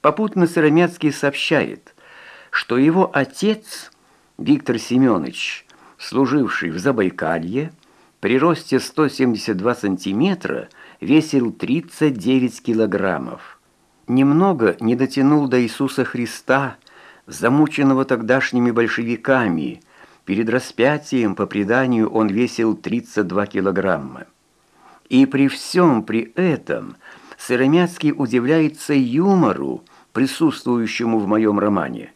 Попутно Сыромятский сообщает, что его отец, Виктор Семенович, служивший в Забайкалье, при росте 172 сантиметра весил 39 килограммов. Немного не дотянул до Иисуса Христа, замученного тогдашними большевиками. Перед распятием, по преданию, он весил 32 килограмма. И при всем при этом Сыромятский удивляется юмору, присутствующему в моем романе.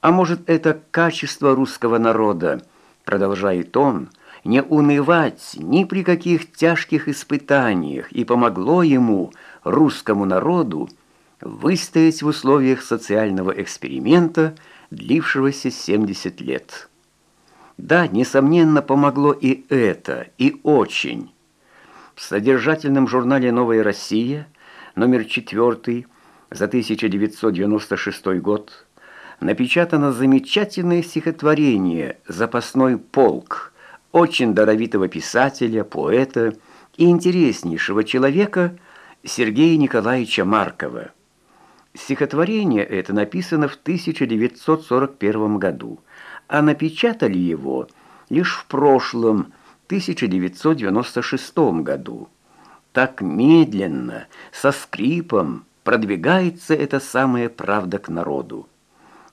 А может, это качество русского народа, продолжает он, не унывать ни при каких тяжких испытаниях и помогло ему, русскому народу, выстоять в условиях социального эксперимента, длившегося 70 лет. Да, несомненно, помогло и это, и очень. В содержательном журнале «Новая Россия» номер 4 за 1996 год напечатано замечательное стихотворение «Запасной полк» очень даровитого писателя, поэта и интереснейшего человека Сергея Николаевича Маркова. Стихотворение это написано в 1941 году, а напечатали его лишь в прошлом, 1996 году. Так медленно, со скрипом продвигается эта самая правда к народу.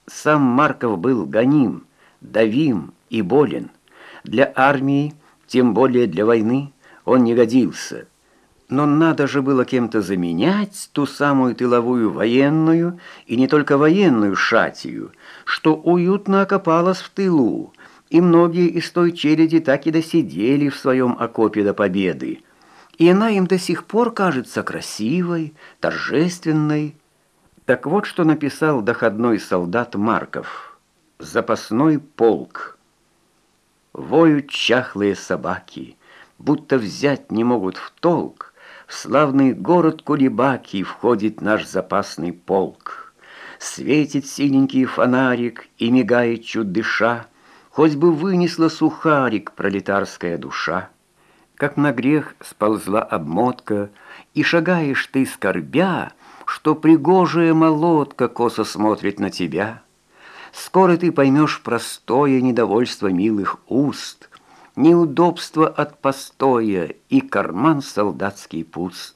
Сам Марков был гоним, давим и болен. Для армии, тем более для войны, он не годился. Но надо же было кем-то заменять ту самую тыловую военную, и не только военную шатию, что уютно окопалась в тылу, и многие из той череди так и досидели в своем окопе до победы. И она им до сих пор кажется красивой, торжественной. Так вот, что написал доходной солдат Марков. «Запасной полк». Воют чахлые собаки, будто взять не могут в толк, в славный город Кулебаки входит наш запасный полк. Светит синенький фонарик и мигает чуть дыша, Хоть бы вынесла сухарик пролетарская душа. Как на грех сползла обмотка, И шагаешь ты, скорбя, Что пригожая молотка косо смотрит на тебя. Скоро ты поймешь простое недовольство милых уст — неудобство от постоя и карман солдатский пуст.